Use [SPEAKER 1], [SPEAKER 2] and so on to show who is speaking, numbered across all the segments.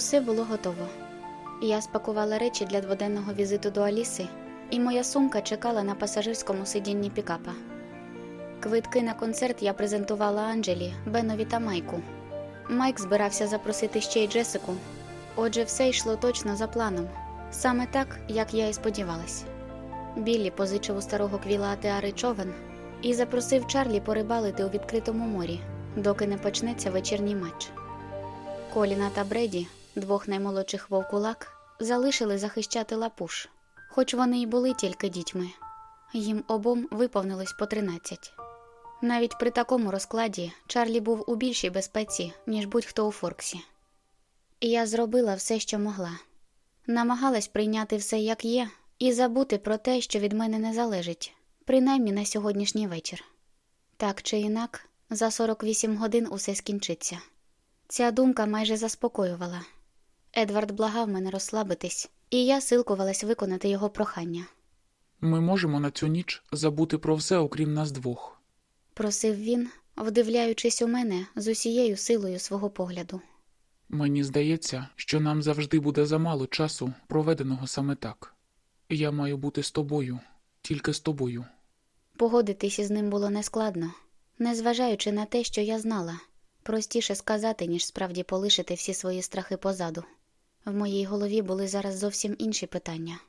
[SPEAKER 1] Усе було готово. Я спакувала речі для дводенного візиту до Аліси, і моя сумка чекала на пасажирському сидінні пікапа. Квитки на концерт я презентувала Анджелі, Бенові та Майку. Майк збирався запросити ще й Джесику. Отже, все йшло точно за планом, саме так, як я і сподівалась. Біллі позичив у старого квіла Атеари човен і запросив Чарлі порибалити у відкритому морі, доки не почнеться вечірній матч. Коліна та Бреді, двох наймолодших вовкулак, залишили захищати лапуш, хоч вони й були тільки дітьми. Їм обом виповнилось по 13. Навіть при такому розкладі Чарлі був у більшій безпеці, ніж будь-хто у Форксі. Я зробила все, що могла. Намагалась прийняти все як є, і забути про те, що від мене не залежить, принаймні на сьогоднішній вечір. Так чи інак, за 48 годин усе скінчиться. Ця думка майже заспокоювала. Едвард благав мене розслабитись, і я силкувалась виконати його прохання.
[SPEAKER 2] Ми можемо на цю ніч забути про все, окрім нас двох.
[SPEAKER 1] Просив він, вдивляючись у мене з усією силою свого погляду.
[SPEAKER 2] Мені здається, що нам завжди буде замало часу, проведеного саме так. Я маю бути з тобою, тільки з тобою.
[SPEAKER 1] Погодитись із ним було нескладно, незважаючи на те, що я знала. Простіше сказати, ніж справді полишити всі свої страхи позаду. В моїй голові були зараз зовсім інші питання,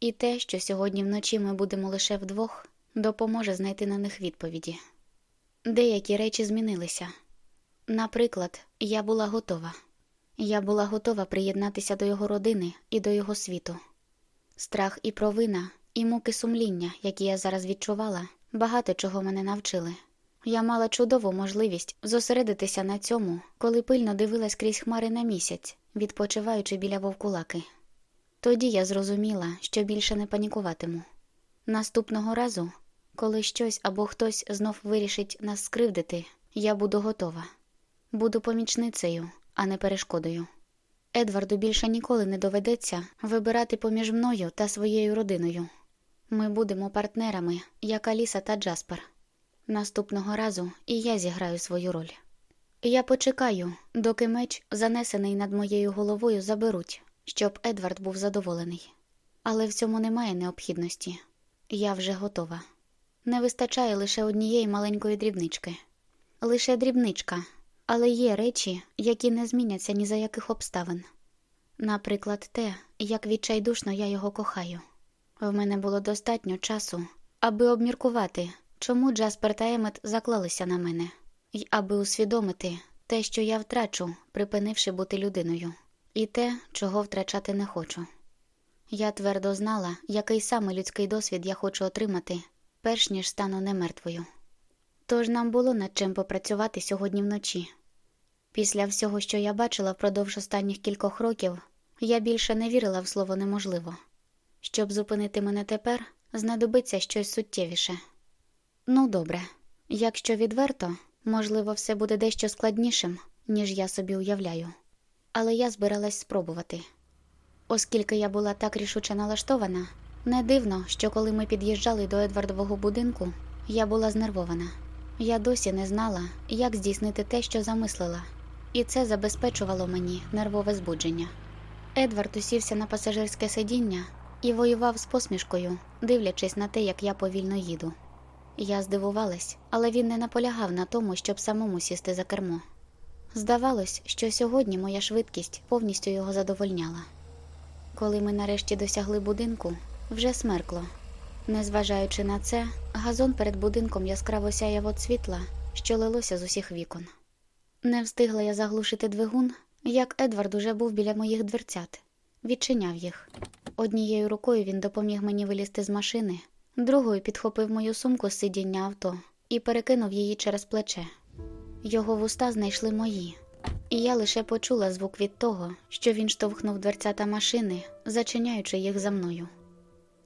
[SPEAKER 1] і те, що сьогодні вночі ми будемо лише вдвох, допоможе знайти на них відповіді. Деякі речі змінилися. Наприклад, я була готова. Я була готова приєднатися до його родини і до його світу. Страх і провина, і муки сумління, які я зараз відчувала, багато чого мене навчили. Я мала чудову можливість зосередитися на цьому, коли пильно дивилась крізь хмари на місяць, відпочиваючи біля вовкулаки. Тоді я зрозуміла, що більше не панікуватиму. Наступного разу, коли щось або хтось знов вирішить нас скривдити, я буду готова. Буду помічницею, а не перешкодою. Едварду більше ніколи не доведеться вибирати поміж мною та своєю родиною. Ми будемо партнерами, як Аліса та Джаспер. Наступного разу і я зіграю свою роль. Я почекаю, доки меч, занесений над моєю головою, заберуть, щоб Едвард був задоволений. Але в цьому немає необхідності. Я вже готова. Не вистачає лише однієї маленької дрібнички. Лише дрібничка, але є речі, які не зміняться ні за яких обставин. Наприклад, те, як відчайдушно я його кохаю. В мене було достатньо часу, аби обміркувати, чому Джаспер та Емет заклалися на мене, і аби усвідомити те, що я втрачу, припинивши бути людиною, і те, чого втрачати не хочу. Я твердо знала, який саме людський досвід я хочу отримати, перш ніж стану немертвою. Тож нам було над чим попрацювати сьогодні вночі. Після всього, що я бачила впродовж останніх кількох років, я більше не вірила в слово неможливо. Щоб зупинити мене тепер, знадобиться щось суттєвіше. Ну, добре, якщо відверто, можливо, все буде дещо складнішим, ніж я собі уявляю. Але я збиралась спробувати. Оскільки я була так рішуче налаштована, не дивно, що коли ми під'їжджали до Едвардового будинку, я була знервована. Я досі не знала, як здійснити те, що замислила, і це забезпечувало мені нервове збудження. Едвард усівся на пасажирське сидіння і воював з посмішкою, дивлячись на те, як я повільно їду. Я здивувалась, але він не наполягав на тому, щоб самому сісти за кермо. Здавалось, що сьогодні моя швидкість повністю його задовольняла. Коли ми нарешті досягли будинку, вже смеркло. Незважаючи на це, газон перед будинком яскраво сяяв от світла, що лилося з усіх вікон. Не встигла я заглушити двигун, як Едвард уже був біля моїх дверцят. Відчиняв їх. Однією рукою він допоміг мені вилізти з машини, другою підхопив мою сумку з сидіння авто і перекинув її через плече. Його вуста знайшли мої, і я лише почула звук від того, що він штовхнув дверцята машини, зачиняючи їх за мною.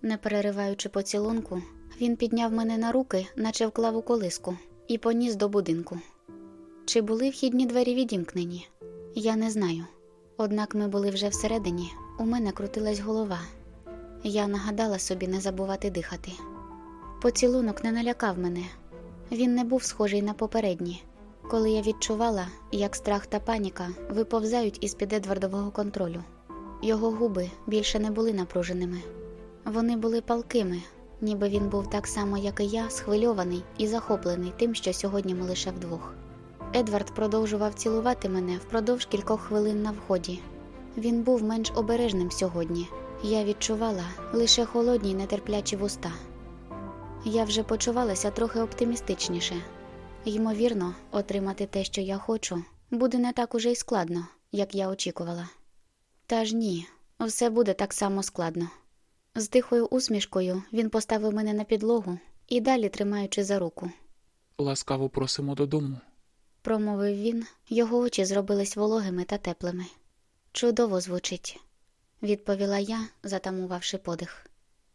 [SPEAKER 1] Не перериваючи поцілунку, він підняв мене на руки, наче вклав у колиску, і поніс до будинку. Чи були вхідні двері відімкнені? Я не знаю. Однак ми були вже всередині, у мене крутилась голова. Я нагадала собі не забувати дихати. Поцілунок не налякав мене. Він не був схожий на попередні, коли я відчувала, як страх та паніка виповзають із під Едвардового контролю. Його губи більше не були напруженими. Вони були палкими, ніби він був так само, як і я, схвильований і захоплений тим, що сьогодні ми лише вдвох. Едвард продовжував цілувати мене впродовж кількох хвилин на вході. Він був менш обережним сьогодні. Я відчувала лише холодні нетерплячі вуста. Я вже почувалася трохи оптимістичніше. Ймовірно, отримати те, що я хочу, буде не так уже й складно, як я очікувала. Та ж ні, все буде так само складно. З тихою усмішкою він поставив мене на підлогу і далі тримаючи за руку.
[SPEAKER 2] Ласкаво просимо додому.
[SPEAKER 1] Промовив він, його очі зробились вологими та теплими. Чудово звучить, відповіла я, затамувавши подих.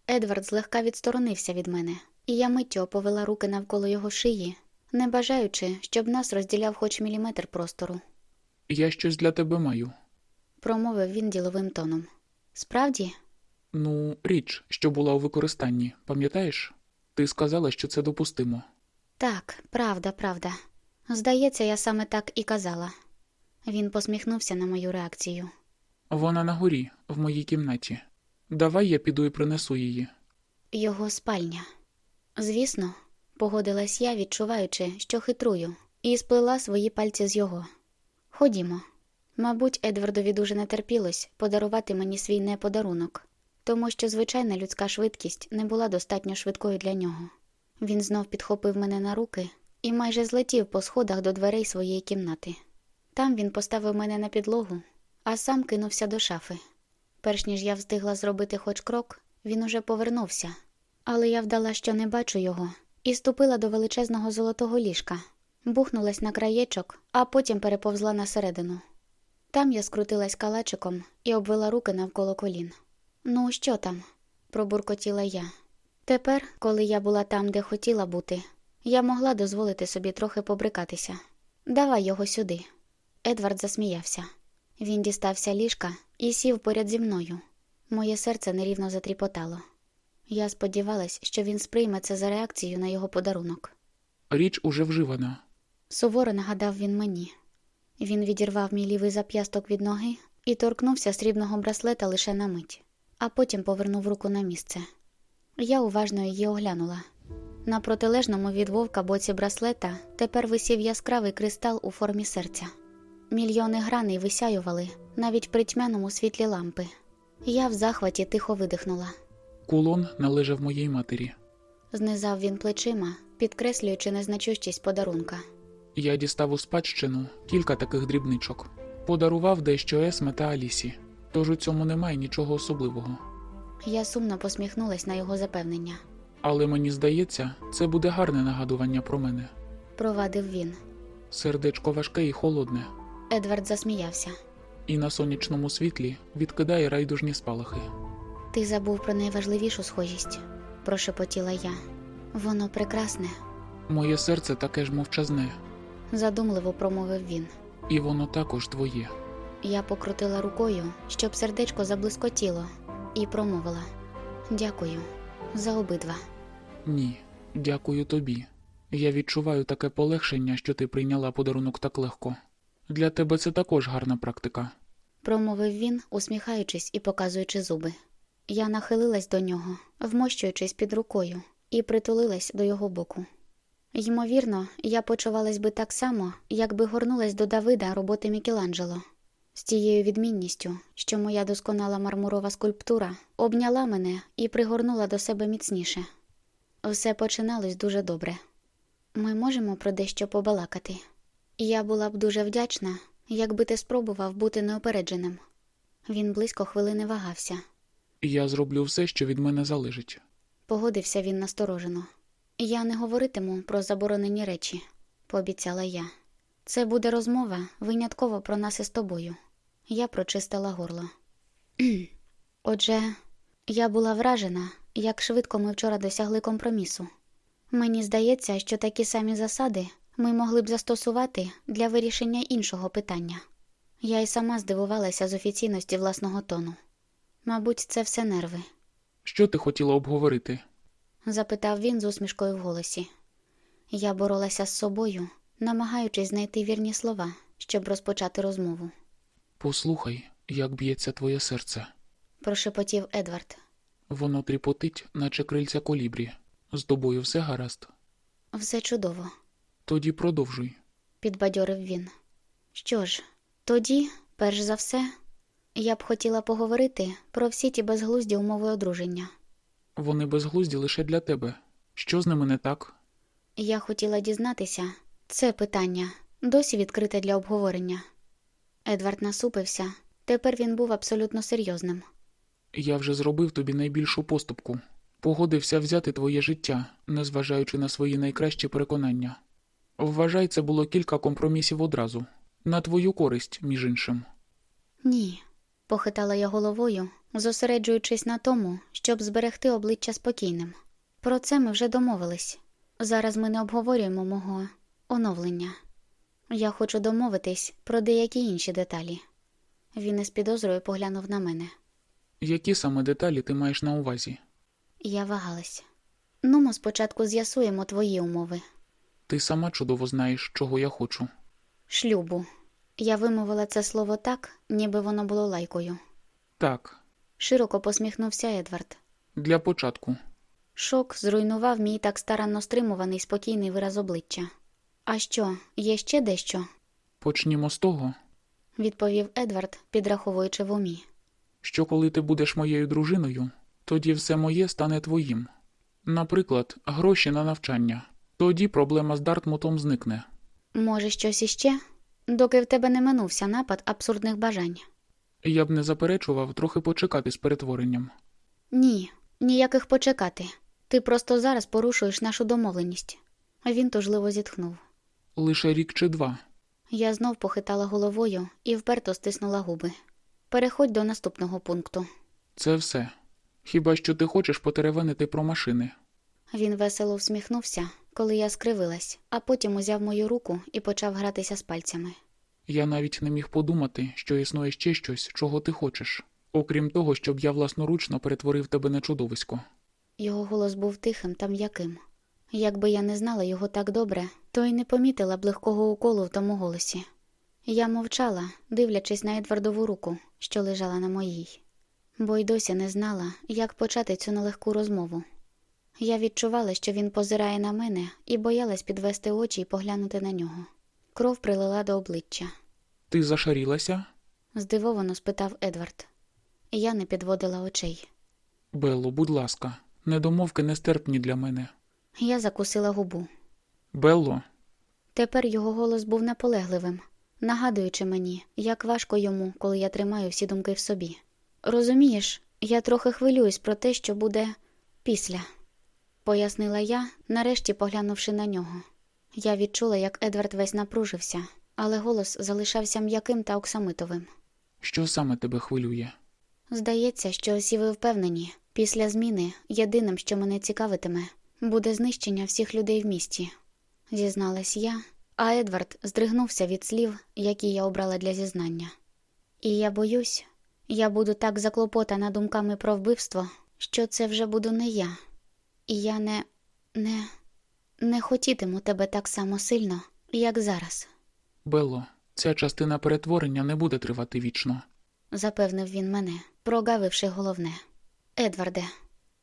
[SPEAKER 1] Едвард злегка відсторонився від мене, і я миттю повела руки навколо його шиї, не бажаючи, щоб нас розділяв хоч міліметр простору.
[SPEAKER 2] Я щось для тебе маю.
[SPEAKER 1] Промовив він діловим тоном. Справді,
[SPEAKER 2] Ну, річ, що була у використанні, пам'ятаєш? Ти сказала, що це допустимо.
[SPEAKER 1] так, правда, правда. Здається, я саме так і казала. Він посміхнувся на мою реакцію.
[SPEAKER 2] Вона на горі, в моїй кімнаті. Давай я піду і принесу її.
[SPEAKER 1] Його спальня. Звісно, погодилась я, відчуваючи, що хитрую, і сплела свої пальці з його. Ходімо. Мабуть, Едвардові дуже не терпілось подарувати мені свій неподарунок, тому що звичайна людська швидкість не була достатньо швидкою для нього. Він знов підхопив мене на руки і майже злетів по сходах до дверей своєї кімнати. Там він поставив мене на підлогу, а сам кинувся до шафи. Перш ніж я встигла зробити хоч крок, він уже повернувся, але я вдала, що не бачу його, і ступила до величезного золотого ліжка, бухнулась на краєчок, а потім переповзла на середину. Там я скрутилась калачиком і обвела руки навколо колін. Ну, що там? пробуркотіла я. Тепер, коли я була там, де хотіла бути, я могла дозволити собі трохи побрикатися. Давай його сюди. Едвард засміявся. Він дістався ліжка і сів поряд зі мною. Моє серце нерівно затріпотало. Я сподівалась, що він сприйме це за реакцію на його подарунок.
[SPEAKER 2] Річ уже вживана.
[SPEAKER 1] Суворо нагадав він мені. Він відірвав мій лівий зап'ясток від ноги і торкнувся срібного браслета лише на мить, а потім повернув руку на місце. Я уважно її оглянула. На протилежному від вовка боці браслета тепер висів яскравий кристал у формі серця. Мільйони граней висяювали навіть при тьмяному світлі лампи. Я в захваті тихо видихнула.
[SPEAKER 2] Кулон належав моїй матері.
[SPEAKER 1] Знизав він плечима, підкреслюючи незначущість подарунка.
[SPEAKER 2] Я дістав у спадщину кілька таких дрібничок. Подарував дещо Есме та Алісі, тож у цьому немає нічого особливого.
[SPEAKER 1] Я сумно посміхнулась на його запевнення.
[SPEAKER 2] Але мені здається, це буде гарне нагадування про мене.
[SPEAKER 1] Провадив він.
[SPEAKER 2] Сердечко важке і холодне,
[SPEAKER 1] Едвард засміявся.
[SPEAKER 2] і на сонячному світлі відкидає райдужні спалахи.
[SPEAKER 1] Ти забув про найважливішу схожість, прошепотіла я. Воно прекрасне,
[SPEAKER 2] Моє серце таке ж мовчазне,
[SPEAKER 1] задумливо промовив він.
[SPEAKER 2] і воно також твоє.
[SPEAKER 1] Я покрутила рукою, щоб сердечко заблискотіло, і промовила Дякую за обидва.
[SPEAKER 2] Ні, дякую тобі. Я відчуваю таке полегшення, що ти прийняла подарунок так легко. Для тебе це також гарна практика.
[SPEAKER 1] промовив він, усміхаючись і показуючи зуби. Я нахилилась до нього, вмощуючись під рукою, і притулилась до його боку. Ймовірно, я почувалась би так само, якби горнулась до Давида роботи Мікеланджело. З тією відмінністю, що моя досконала мармурова скульптура обняла мене і пригорнула до себе міцніше. Все починалось дуже добре. Ми можемо про дещо побалакати. Я була б дуже вдячна, якби ти спробував бути неопередженим. Він близько хвилини вагався.
[SPEAKER 2] Я зроблю все, що від мене залежить.
[SPEAKER 1] Погодився він насторожено. Я не говоритиму про заборонені речі, пообіцяла я. Це буде розмова винятково про нас із тобою. Я прочистила горло. Отже, я була вражена, як швидко ми вчора досягли компромісу. Мені здається, що такі самі засади ми могли б застосувати для вирішення іншого питання. Я й сама здивувалася з офіційності власного тону. Мабуть, це все нерви.
[SPEAKER 2] Що ти хотіла обговорити?
[SPEAKER 1] запитав він з усмішкою в голосі. Я боролася з собою, намагаючись знайти вірні слова, щоб розпочати розмову.
[SPEAKER 2] Послухай, як б'ється твоє серце.
[SPEAKER 1] Прошепотів Едвард.
[SPEAKER 2] Воно тріпотить, наче крильця колібрі. З тобою все гаразд.
[SPEAKER 1] Все чудово,
[SPEAKER 2] Тоді продовжуй.
[SPEAKER 1] підбадьорив він. Що ж, тоді, перш за все, я б хотіла поговорити про всі ті безглузді умови одруження.
[SPEAKER 2] Вони безглузді лише для тебе. Що з ними не так?
[SPEAKER 1] Я хотіла дізнатися, це питання досі відкрите для обговорення. Едвард насупився. Тепер він був абсолютно серйозним.
[SPEAKER 2] Я вже зробив тобі найбільшу поступку. Погодився взяти твоє життя, незважаючи на свої найкращі переконання. Вважай, це було кілька компромісів одразу. На твою користь, між іншим.
[SPEAKER 1] Ні, похитала я головою, зосереджуючись на тому, щоб зберегти обличчя спокійним. Про це ми вже домовились. Зараз ми не обговорюємо мого оновлення. Я хочу домовитись про деякі інші деталі. Він із підозрою поглянув на мене.
[SPEAKER 2] Які саме деталі ти маєш на увазі?
[SPEAKER 1] Я вагалась. Ну, ми спочатку з'ясуємо твої умови.
[SPEAKER 2] Ти сама чудово знаєш, чого я хочу.
[SPEAKER 1] Шлюбу. Я вимовила це слово так, ніби воно було лайкою.
[SPEAKER 2] Так,
[SPEAKER 1] Широко посміхнувся Едвард.
[SPEAKER 2] для початку.
[SPEAKER 1] Шок зруйнував мій так старанно стримуваний спокійний вираз обличчя. А що, є ще дещо?
[SPEAKER 2] Почнімо з того,
[SPEAKER 1] відповів Едвард, підраховуючи в умі.
[SPEAKER 2] що коли ти будеш моєю дружиною, тоді все моє стане твоїм. Наприклад, гроші на навчання. Тоді проблема з Дартмутом зникне.
[SPEAKER 1] Може, щось іще? Доки в тебе не минувся напад абсурдних бажань.
[SPEAKER 2] Я б не заперечував трохи почекати з перетворенням.
[SPEAKER 1] Ні, ніяких почекати. Ти просто зараз порушуєш нашу домовленість. А він тужливо зітхнув.
[SPEAKER 2] Лише рік чи два.
[SPEAKER 1] Я знов похитала головою і вперто стиснула губи. Переходь до наступного пункту.
[SPEAKER 2] Це все. Хіба що ти хочеш потеревенити про машини?
[SPEAKER 1] Він весело всміхнувся, коли я скривилась, а потім узяв мою руку і почав гратися з пальцями.
[SPEAKER 2] Я навіть не міг подумати, що існує ще щось, чого ти хочеш, окрім того, щоб я власноручно перетворив тебе на чудовисько.
[SPEAKER 1] Його голос був тихим та м'яким. Якби я не знала його так добре, то й не помітила б легкого уколу в тому голосі. Я мовчала, дивлячись на Едвардову руку, що лежала на моїй, бо й досі не знала, як почати цю нелегку розмову. Я відчувала, що він позирає на мене, і боялась підвести очі і поглянути на нього. Кров прилила до обличчя.
[SPEAKER 2] Ти зашарілася?
[SPEAKER 1] Здивовано спитав Едвард. Я не підводила очей.
[SPEAKER 2] Белло, будь ласка, недомовки нестерпні для мене.
[SPEAKER 1] Я закусила губу.
[SPEAKER 2] Белло,
[SPEAKER 1] Тепер його голос був наполегливим, нагадуючи мені, як важко йому, коли я тримаю всі думки в собі. Розумієш, я трохи хвилююсь про те, що буде після, пояснила я, нарешті поглянувши на нього. Я відчула, як Едвард весь напружився, але голос залишався м'яким та оксамитовим.
[SPEAKER 2] що саме тебе хвилює?
[SPEAKER 1] Здається, що всі ви впевнені, після зміни єдиним, що мене цікавитиме, буде знищення всіх людей в місті, зізналась я, а Едвард здригнувся від слів, які я обрала для зізнання. І я боюсь, я буду так заклопотана думками про вбивство, що це вже буду не я. І я не, не, не хотітиму тебе так само сильно, як зараз,
[SPEAKER 2] Белло, ця частина перетворення не буде тривати вічно.
[SPEAKER 1] запевнив він мене, прогавивши головне. Едварде,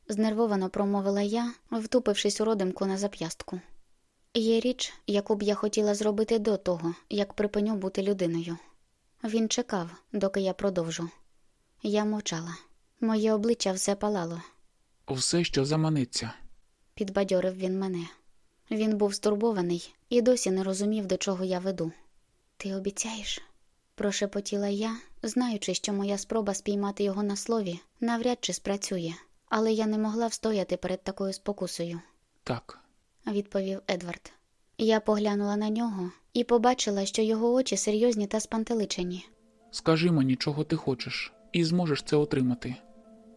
[SPEAKER 1] знервовано промовила я, втупившись у родимку на зап'ястку. Є річ, яку б я хотіла зробити до того, як припиню бути людиною. Він чекав, доки я продовжу. Я мовчала. Моє обличчя все палало,
[SPEAKER 2] Все, що заманиться.
[SPEAKER 1] підбадьорив він мене. Він був стурбований і досі не розумів, до чого я веду. Ти обіцяєш? прошепотіла я, знаючи, що моя спроба спіймати його на слові навряд чи спрацює, але я не могла встояти перед такою спокусою,
[SPEAKER 2] Так.
[SPEAKER 1] відповів Едвард. Я поглянула на нього і побачила, що його очі серйозні та спантеличені.
[SPEAKER 2] Скажи мені, чого ти хочеш, і зможеш це отримати.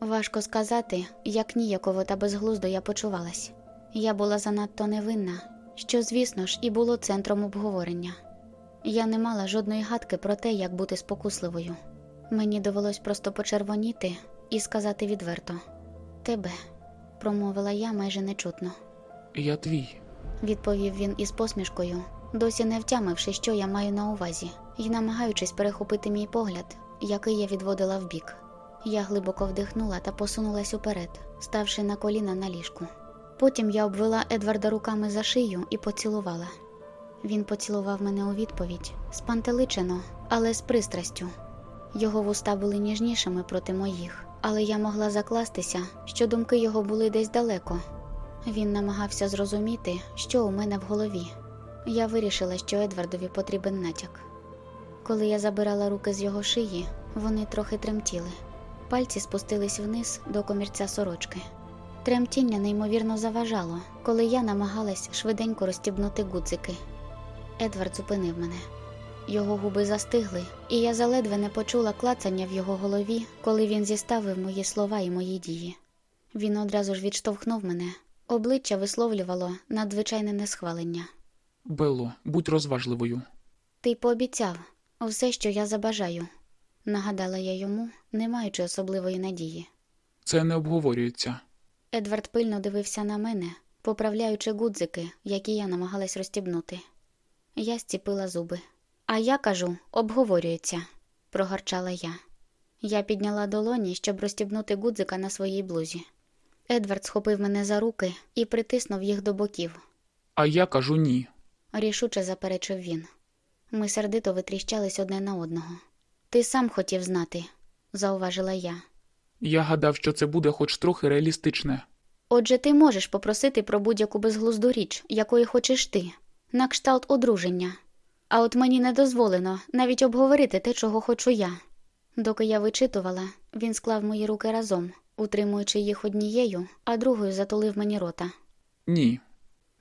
[SPEAKER 1] Важко сказати, як ніяково та безглуздо я почувалась. Я була занадто невинна, що, звісно ж, і було центром обговорення. Я не мала жодної гадки про те, як бути спокусливою. Мені довелось просто почервоніти і сказати відверто Тебе, промовила я майже нечутно.
[SPEAKER 2] Я твій.
[SPEAKER 1] Відповів він із посмішкою, досі не втямивши, що я маю на увазі, і намагаючись перехопити мій погляд, який я відводила вбік. Я глибоко вдихнула та посунулась уперед, ставши на коліна на ліжку. Потім я обвела Едварда руками за шию і поцілувала. Він поцілував мене у відповідь, спантеличено, але з пристрастю. Його вуста були ніжнішими проти моїх, але я могла закластися, що думки його були десь далеко. Він намагався зрозуміти, що у мене в голові. Я вирішила, що Едвардові потрібен натяк. Коли я забирала руки з його шиї, вони трохи тремтіли. Пальці спустились вниз до комірця сорочки. Тремтіння неймовірно заважало, коли я намагалась швиденько розстібнути гудзики. Едвард зупинив мене. Його губи застигли, і я заледве не почула клацання в його голові, коли він зіставив мої слова і мої дії. Він одразу ж відштовхнув мене. Обличчя висловлювало надзвичайне несхвалення.
[SPEAKER 2] Белло, будь розважливою.
[SPEAKER 1] Ти пообіцяв все, що я забажаю, нагадала я йому, не маючи особливої надії.
[SPEAKER 2] Це не обговорюється.
[SPEAKER 1] Едвард пильно дивився на мене, поправляючи гудзики, які я намагалась розстібнути. Я зціпила зуби. А я кажу, обговорюється, прогарчала я. Я підняла долоні, щоб розстібнути гудзика на своїй блузі. Едвард схопив мене за руки і притиснув їх до боків.
[SPEAKER 2] А я кажу ні.
[SPEAKER 1] рішуче заперечив він. Ми сердито витріщались одне на одного. Ти сам хотів знати, зауважила я.
[SPEAKER 2] Я гадав, що це буде хоч трохи реалістичне.
[SPEAKER 1] Отже, ти можеш попросити про будь-яку безглузду річ, якої хочеш ти, на кшталт одруження. А от мені не дозволено навіть обговорити те, чого хочу я. Доки я вичитувала, він склав мої руки разом, утримуючи їх однією, а другою затулив мені рота.
[SPEAKER 2] Ні.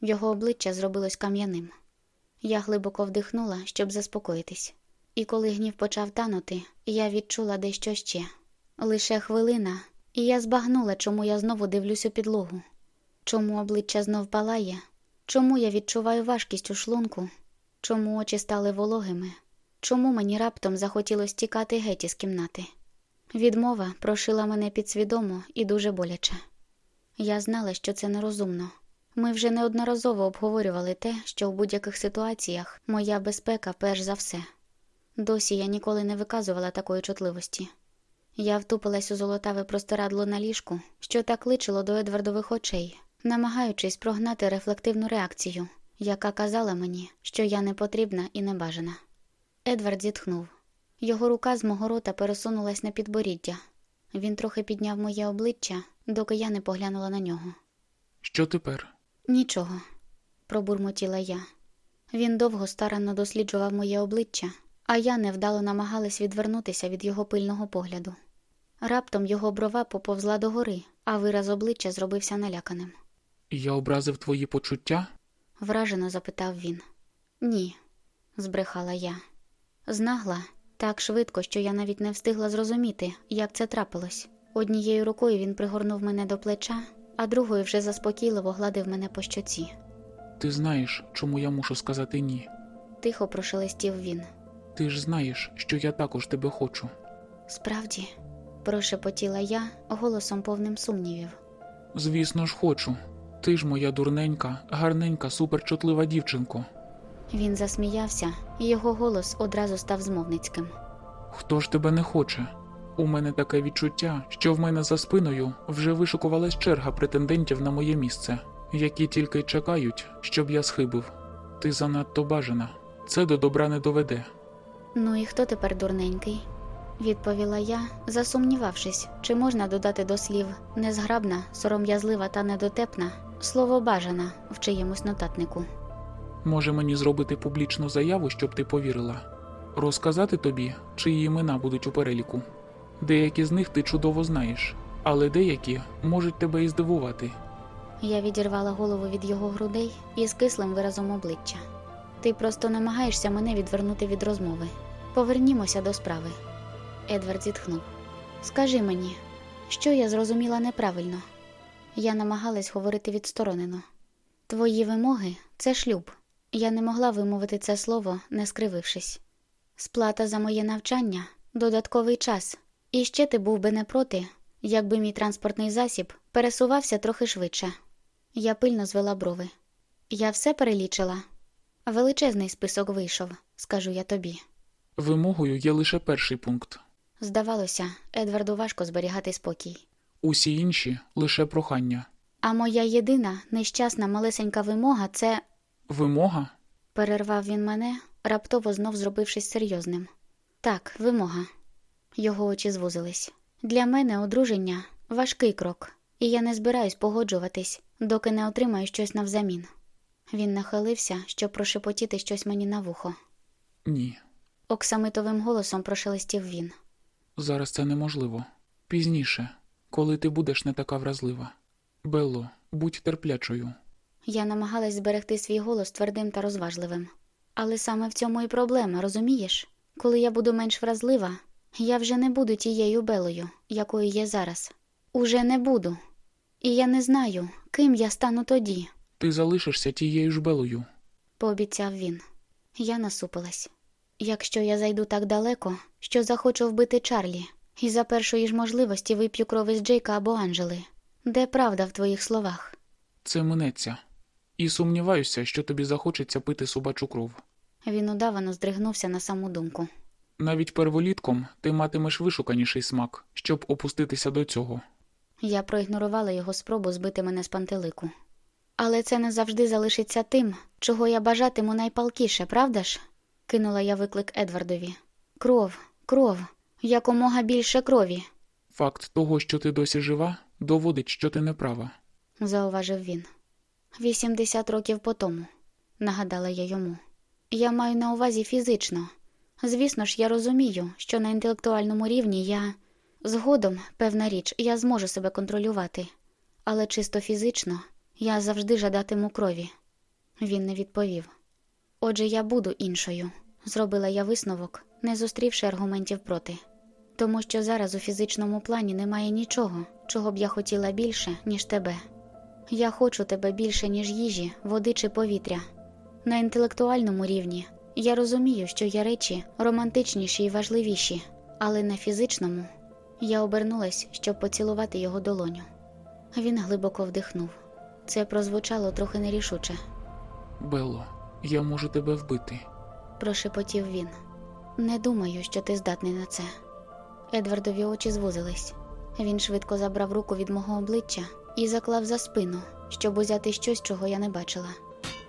[SPEAKER 1] Його обличчя зробилось кам'яним. Я глибоко вдихнула, щоб заспокоїтись. І коли гнів почав танути, я відчула дещо ще. Лише хвилина, і я збагнула, чому я знову дивлюсь у підлогу, чому обличчя знов палає, чому я відчуваю важкість у шлунку, чому очі стали вологими, чому мені раптом захотілося тікати геть із кімнати. Відмова прошила мене підсвідомо і дуже боляче. Я знала, що це нерозумно. Ми вже неодноразово обговорювали те, що в будь-яких ситуаціях моя безпека перш за все. Досі я ніколи не виказувала такої чутливості. Я втупилась у золотаве простирадло на ліжку, що так личило до Едвардових очей, намагаючись прогнати рефлективну реакцію, яка казала мені, що я не потрібна і не бажана. Едвард зітхнув. Його рука з мого рота пересунулась на підборіддя. Він трохи підняв моє обличчя, доки я не поглянула на нього.
[SPEAKER 2] Що тепер?
[SPEAKER 1] Нічого, пробурмотіла я. Він довго старанно досліджував моє обличчя, а я невдало намагалась відвернутися від його пильного погляду. Раптом його брова поповзла догори, а вираз обличчя зробився наляканим.
[SPEAKER 2] Я образив твої почуття?
[SPEAKER 1] Вражено запитав він. Ні, збрехала я. Знагла так швидко, що я навіть не встигла зрозуміти, як це трапилось. Однією рукою він пригорнув мене до плеча, а другою вже заспокійливо гладив мене по щоці.
[SPEAKER 2] Ти знаєш, чому я мушу сказати ні.
[SPEAKER 1] Тихо прошелестів він.
[SPEAKER 2] Ти ж знаєш, що я також тебе хочу.
[SPEAKER 1] Справді, прошепотіла я голосом повним сумнівів.
[SPEAKER 2] Звісно ж, хочу. Ти ж моя дурненька, гарненька, суперчутлива дівчинко.
[SPEAKER 1] Він засміявся, і його голос одразу став змовницьким.
[SPEAKER 2] Хто ж тебе не хоче? У мене таке відчуття, що в мене за спиною вже вишукувалась черга претендентів на моє місце, які тільки чекають, щоб я схибив. Ти занадто бажана. Це до добра не доведе.
[SPEAKER 1] Ну і хто тепер дурненький? відповіла я, засумнівавшись, чи можна додати до слів незграбна, сором'язлива та недотепна слово бажана в чиємусь нотатнику.
[SPEAKER 2] Може мені зробити публічну заяву, щоб ти повірила? Розказати тобі, чиї імена будуть у переліку. Деякі з них ти чудово знаєш, але деякі можуть тебе і здивувати.
[SPEAKER 1] Я відірвала голову від його грудей із кислим виразом обличчя. Ти просто намагаєшся мене відвернути від розмови. Повернімося до справи. Едвард зітхнув. Скажи мені, що я зрозуміла неправильно. Я намагалась говорити відсторонено. Твої вимоги це шлюб. Я не могла вимовити це слово, не скривившись. Сплата за моє навчання, додатковий час. І ще ти був би не проти, якби мій транспортний засіб пересувався трохи швидше. Я пильно звела брови. Я все перелічила. Величезний список вийшов, скажу я тобі.
[SPEAKER 2] Вимогою є лише перший пункт.
[SPEAKER 1] Здавалося, Едварду важко зберігати спокій.
[SPEAKER 2] Усі інші лише прохання.
[SPEAKER 1] А моя єдина нещасна малесенька вимога це.
[SPEAKER 2] Вимога?
[SPEAKER 1] перервав він мене, раптово знов зробившись серйозним. Так, вимога. Його очі звузились. Для мене одруження важкий крок, і я не збираюсь погоджуватись, доки не отримаю щось навзамін. Він нахилився, щоб прошепотіти щось мені на вухо.
[SPEAKER 2] Ні.
[SPEAKER 1] Оксамитовим голосом прошелестів він.
[SPEAKER 2] Зараз це неможливо. Пізніше, коли ти будеш не така вразлива. Белло, будь терплячою.
[SPEAKER 1] Я намагалась зберегти свій голос твердим та розважливим. Але саме в цьому і проблема, розумієш? Коли я буду менш вразлива, я вже не буду тією белою, якою є зараз. Уже не буду. І я не знаю, ким я стану тоді,
[SPEAKER 2] Ти залишишся тією ж Белою.
[SPEAKER 1] пообіцяв він. Я насупилась. Якщо я зайду так далеко, що захочу вбити Чарлі, і за першої ж можливості вип'ю кров із Джейка або Анжели. Де правда в твоїх словах?
[SPEAKER 2] Це минеться. І сумніваюся, що тобі захочеться пити собачу кров.
[SPEAKER 1] Він удавано здригнувся на саму думку.
[SPEAKER 2] Навіть перволітком ти матимеш вишуканіший смак, щоб опуститися до цього.
[SPEAKER 1] Я проігнорувала його спробу збити мене з пантелику. Але це не завжди залишиться тим, чого я бажатиму найпалкіше, правда ж? кинула я виклик Едвардові. Кров, кров, якомога більше крові,
[SPEAKER 2] Факт того, що ти досі жива, доводить, що ти не права.
[SPEAKER 1] зауважив він. Вісімдесят років по тому, нагадала я йому. Я маю на увазі фізично. Звісно ж, я розумію, що на інтелектуальному рівні я згодом, певна річ, я зможу себе контролювати, але чисто фізично я завжди жадатиму крові. Він не відповів. Отже, я буду іншою, зробила я висновок, не зустрівши аргументів проти. Тому що зараз у фізичному плані немає нічого, чого б я хотіла більше, ніж тебе. Я хочу тебе більше, ніж їжі, води чи повітря. На інтелектуальному рівні я розумію, що є речі романтичніші і важливіші, але на фізичному я обернулась, щоб поцілувати його долоню. Він глибоко вдихнув. Це прозвучало трохи нерішуче,
[SPEAKER 2] Белло, я можу тебе вбити.
[SPEAKER 1] прошепотів він. Не думаю, що ти здатний на це. Едвардові очі звузились. Він швидко забрав руку від мого обличчя і заклав за спину, щоб узяти щось, чого я не бачила.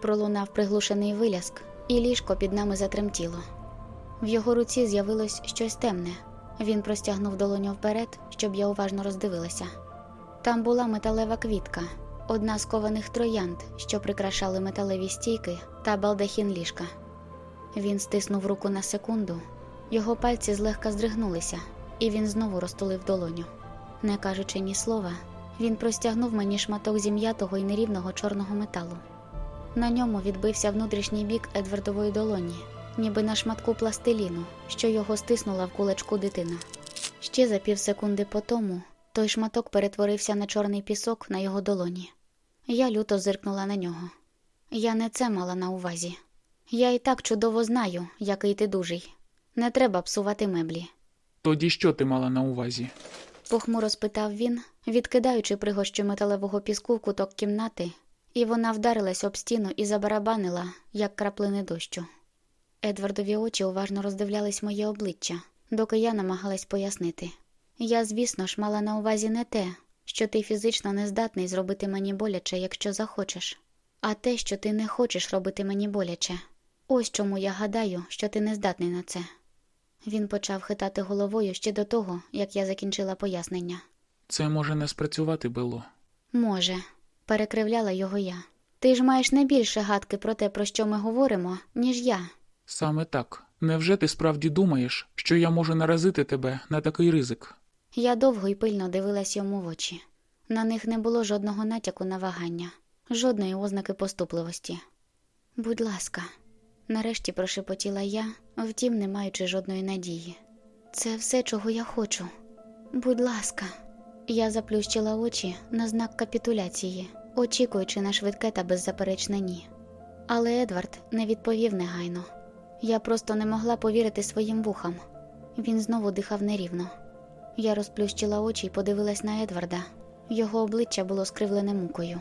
[SPEAKER 1] Пролунав приглушений виляск, і ліжко під нами затремтіло. В його руці з'явилось щось темне. Він простягнув долоню вперед, щоб я уважно роздивилася. Там була металева квітка, одна з кованих троянд, що прикрашали металеві стійки та балдахін ліжка. Він стиснув руку на секунду, його пальці злегка здригнулися, і він знову розтулив долоню. Не кажучи ні слова, він простягнув мені шматок зім'ятого і нерівного чорного металу. На ньому відбився внутрішній бік Едвардової долоні, ніби на шматку пластиліну, що його стиснула в кулачку дитина. Ще за півсекунди по тому той шматок перетворився на чорний пісок на його долоні. Я люто зиркнула на нього. Я не це мала на увазі. Я і так чудово знаю, який ти дужий. Не треба псувати меблі.
[SPEAKER 2] Тоді що ти мала на увазі?
[SPEAKER 1] Похмуро спитав він, відкидаючи пригощу металевого піску в куток кімнати, і вона вдарилась об стіну і забарабанила, як краплини дощу. Едвардові очі уважно роздивлялись моє обличчя, доки я намагалась пояснити. Я, звісно ж, мала на увазі не те, що ти фізично не здатний зробити мені боляче, якщо захочеш, а те, що ти не хочеш робити мені боляче. Ось чому я гадаю, що ти не здатний на це. Він почав хитати головою ще до того, як я закінчила пояснення.
[SPEAKER 2] Це може не спрацювати, Белло.
[SPEAKER 1] Може, перекривляла його я. Ти ж маєш не більше гадки про те, про що ми говоримо, ніж я.
[SPEAKER 2] Саме так, Невже ти справді думаєш, що я можу наразити тебе на такий ризик?
[SPEAKER 1] Я довго й пильно дивилась йому в очі. На них не було жодного натяку на вагання, жодної ознаки поступливості. Будь ласка, нарешті прошепотіла я, втім, не маючи жодної надії. Це все, чого я хочу. Будь ласка, я заплющила очі на знак капітуляції, очікуючи на швидке та беззаперечне ні. Але Едвард не відповів негайно. Я просто не могла повірити своїм вухам. Він знову дихав нерівно. Я розплющила очі і подивилась на Едварда. Його обличчя було скривлене мукою.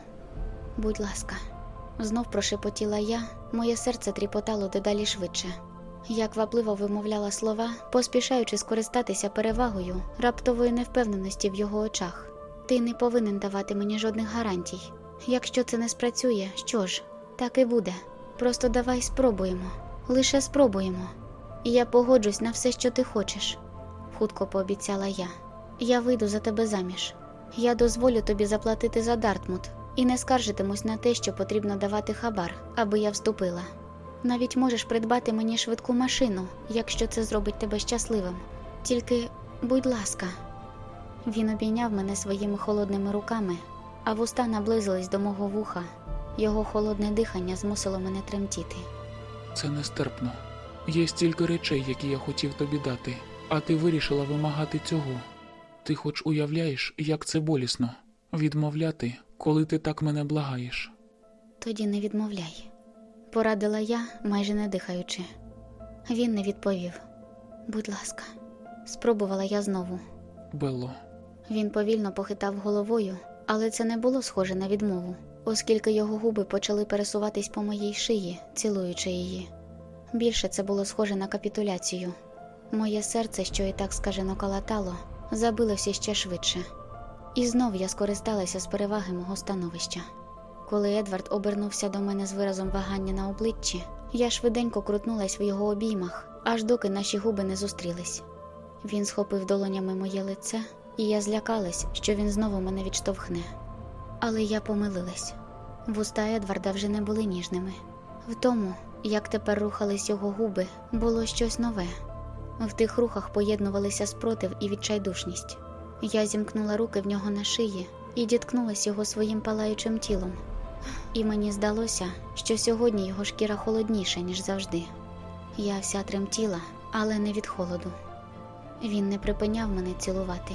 [SPEAKER 1] Будь ласка, знов прошепотіла я, моє серце тріпотало дедалі швидше. Я квапливо вимовляла слова, поспішаючи скористатися перевагою раптової невпевненості в його очах. Ти не повинен давати мені жодних гарантій. Якщо це не спрацює, що ж, так і буде. Просто давай спробуємо, лише спробуємо. Я погоджусь на все, що ти хочеш хутко пообіцяла я. Я вийду за тебе заміж. Я дозволю тобі заплатити за Дартмут і не скаржитимусь на те, що потрібно давати хабар, аби я вступила. Навіть можеш придбати мені швидку машину, якщо це зробить тебе щасливим. Тільки, будь ласка, він обійняв мене своїми холодними руками, а вуста наблизились до мого вуха. Його холодне дихання змусило мене тремтіти.
[SPEAKER 2] Це нестерпно. Є стільки речей, які я хотів тобі дати, а ти вирішила вимагати цього. Ти хоч уявляєш, як це болісно відмовляти, коли ти так мене благаєш.
[SPEAKER 1] Тоді не відмовляй, порадила я, майже не дихаючи. Він не відповів. Будь ласка, спробувала я знову.
[SPEAKER 2] Белло,
[SPEAKER 1] Він повільно похитав головою, але це не було схоже на відмову, оскільки його губи почали пересуватись по моїй шиї, цілуючи її. Більше це було схоже на капітуляцію. Моє серце, що і так скажено калатало, забилося ще швидше. І знов я скористалася з переваги мого становища. Коли Едвард обернувся до мене з виразом вагання на обличчі, я швиденько крутнулась в його обіймах, аж доки наші губи не зустрілись. Він схопив долонями моє лице, і я злякалась, що він знову мене відштовхне. Але я помилилась. Вуста Едварда вже не були ніжними. В тому, як тепер рухались його губи, було щось нове. В тих рухах поєднувалися спротив і відчайдушність. Я зімкнула руки в нього на шиї і діткнулась його своїм палаючим тілом. І мені здалося, що сьогодні його шкіра холодніша, ніж завжди. Я вся тремтіла, але не від холоду. Він не припиняв мене цілувати.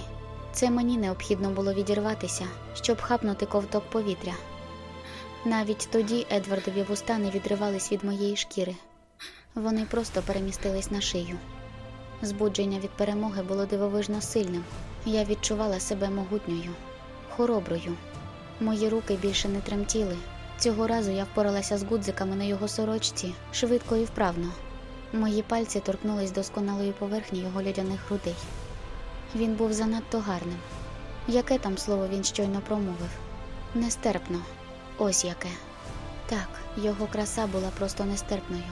[SPEAKER 1] Це мені необхідно було відірватися, щоб хапнути ковток повітря. Навіть тоді Едвардові вуста не відривались від моєї шкіри. Вони просто перемістились на шию. Збудження від перемоги було дивовижно сильним. Я відчувала себе могутньою, хороброю. Мої руки більше не тремтіли. Цього разу я впоралася з гудзиками на його сорочці швидко і вправно. Мої пальці торкнулись досконалої поверхні його льодяних грудей. Він був занадто гарним. Яке там слово він щойно промовив? Нестерпно. Ось яке. Так, його краса була просто нестерпною.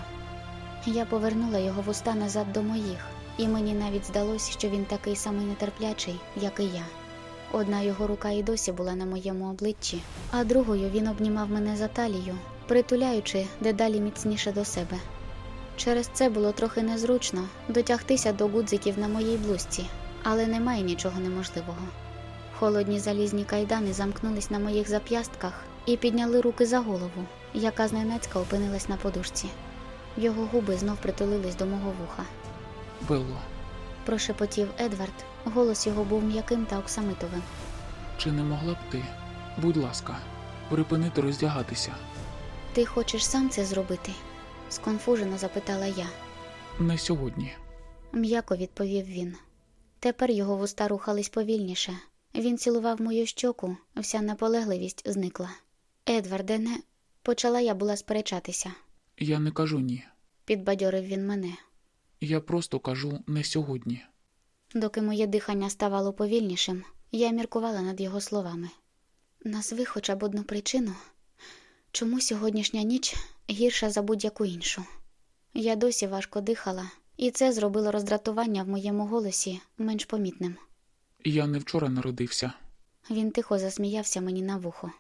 [SPEAKER 1] Я повернула його вуста назад до моїх, і мені навіть здалося, що він такий самий нетерплячий, як і я. Одна його рука і досі була на моєму обличчі, а другою він обнімав мене за талію, притуляючи дедалі міцніше до себе. Через це було трохи незручно дотягтися до гудзиків на моїй блузці, але немає нічого неможливого. Холодні залізні кайдани замкнулись на моїх зап'ястках і підняли руки за голову, яка зненацька опинилась на подушці. Його губи знов притулились до мого вуха.
[SPEAKER 2] Белло,
[SPEAKER 1] Прошепотів Едвард, голос його був м'яким та оксамитовим.
[SPEAKER 2] чи не могла б ти, будь ласка, припинити роздягатися?
[SPEAKER 1] Ти хочеш сам це зробити? сконфужено запитала я.
[SPEAKER 2] Не сьогодні.
[SPEAKER 1] М'яко відповів він. Тепер його вуста рухались повільніше. Він цілував мою щоку, вся наполегливість зникла. Едварде, не почала я була сперечатися.
[SPEAKER 2] Я не кажу ні.
[SPEAKER 1] Підбадьорив він мене.
[SPEAKER 2] Я просто кажу не сьогодні.
[SPEAKER 1] Доки моє дихання ставало повільнішим, я міркувала над його словами. Назви хоча б одну причину, чому сьогоднішня ніч гірша за будь-яку іншу. Я досі важко дихала, і це зробило роздратування в моєму голосі менш помітним.
[SPEAKER 2] Я не вчора народився.
[SPEAKER 1] Він тихо засміявся мені на вухо.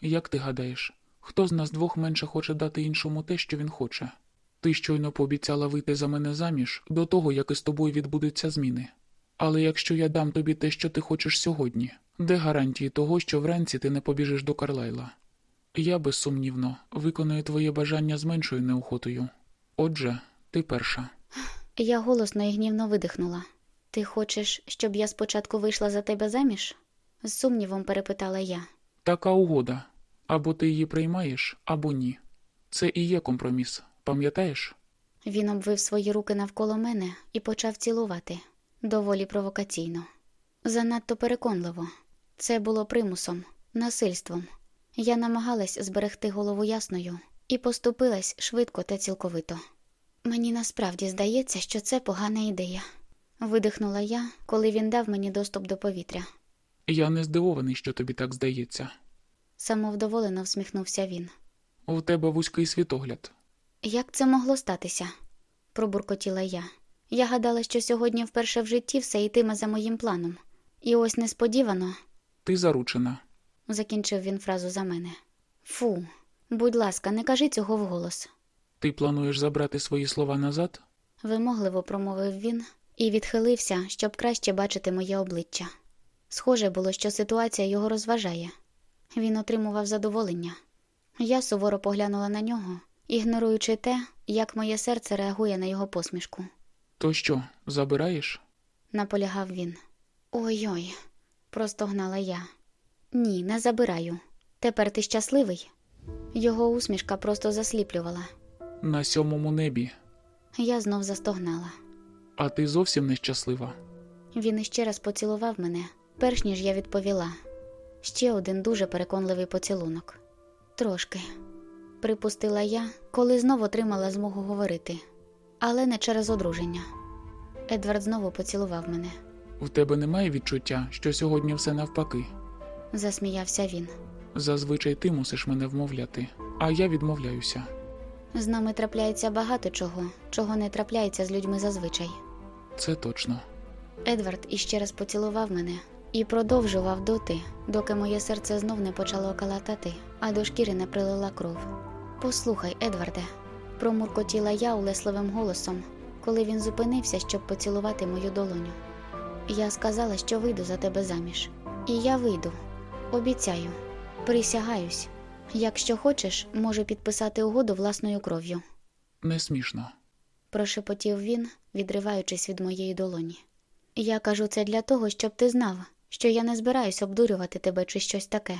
[SPEAKER 2] Як ти гадаєш, хто з нас двох менше хоче дати іншому те, що він хоче? Ти щойно пообіцяла вийти за мене заміж до того, як із тобою відбудуться зміни. Але якщо я дам тобі те, що ти хочеш сьогодні, де гарантії того, що вранці ти не побіжиш до Карлайла? Я, безсумнівно, виконую твоє бажання з меншою неохотою. Отже, ти перша.
[SPEAKER 1] Я голосно і гнівно видихнула. Ти хочеш, щоб я спочатку вийшла за тебе заміж? з сумнівом перепитала я.
[SPEAKER 2] Така угода. Або ти її приймаєш, або ні. Це і є компроміс, пам'ятаєш?
[SPEAKER 1] Він обвив свої руки навколо мене і почав цілувати доволі провокаційно. Занадто переконливо. Це було примусом, насильством. Я намагалась зберегти голову ясною і поступилась швидко та цілковито. Мені насправді здається, що це погана ідея. Видихнула я, коли він дав мені доступ до повітря.
[SPEAKER 2] Я не здивований, що тобі так здається.
[SPEAKER 1] Самовдоволено всміхнувся він.
[SPEAKER 2] У тебе вузький світогляд.
[SPEAKER 1] Як це могло статися? пробуркотіла я. Я гадала, що сьогодні вперше в житті все йтиме за моїм планом. І ось несподівано,
[SPEAKER 2] Ти заручена.
[SPEAKER 1] закінчив він фразу за мене. Фу, будь ласка, не кажи цього вголос.
[SPEAKER 2] Ти плануєш забрати свої слова назад?
[SPEAKER 1] Вимогливо промовив він і відхилився, щоб краще бачити моє обличчя. Схоже було, що ситуація його розважає. Він отримував задоволення. Я суворо поглянула на нього, ігноруючи те, як моє серце реагує на його посмішку.
[SPEAKER 2] То що, забираєш?
[SPEAKER 1] наполягав він. Ой-ой, простогнала я. Ні, не забираю. Тепер ти щасливий? Його усмішка просто засліплювала.
[SPEAKER 2] На сьомому небі.
[SPEAKER 1] Я знов застогнала.
[SPEAKER 2] А ти зовсім нещаслива.
[SPEAKER 1] Він іще раз поцілував мене, перш ніж я відповіла. Ще один дуже переконливий поцілунок. Трошки, припустила я, коли знов отримала змогу говорити, але не через одруження. Едвард знову поцілував мене.
[SPEAKER 2] В тебе немає відчуття, що сьогодні все навпаки.
[SPEAKER 1] Засміявся він.
[SPEAKER 2] Зазвичай ти мусиш мене вмовляти, а я відмовляюся.
[SPEAKER 1] З нами трапляється багато чого, чого не трапляється з людьми зазвичай.
[SPEAKER 2] Це точно.
[SPEAKER 1] Едвард іще раз поцілував мене і продовжував доти, доки моє серце знов не почало калатати, а до шкіри не прилила кров. Послухай, Едварде, промуркотіла я улесливим голосом, коли він зупинився, щоб поцілувати мою долоню. Я сказала, що вийду за тебе заміж. І я вийду. Обіцяю, присягаюсь. Якщо хочеш, можу підписати угоду власною кров'ю,
[SPEAKER 2] Не смішно.
[SPEAKER 1] прошепотів він, відриваючись від моєї долоні. Я кажу це для того, щоб ти знав, що я не збираюсь обдурювати тебе чи щось таке.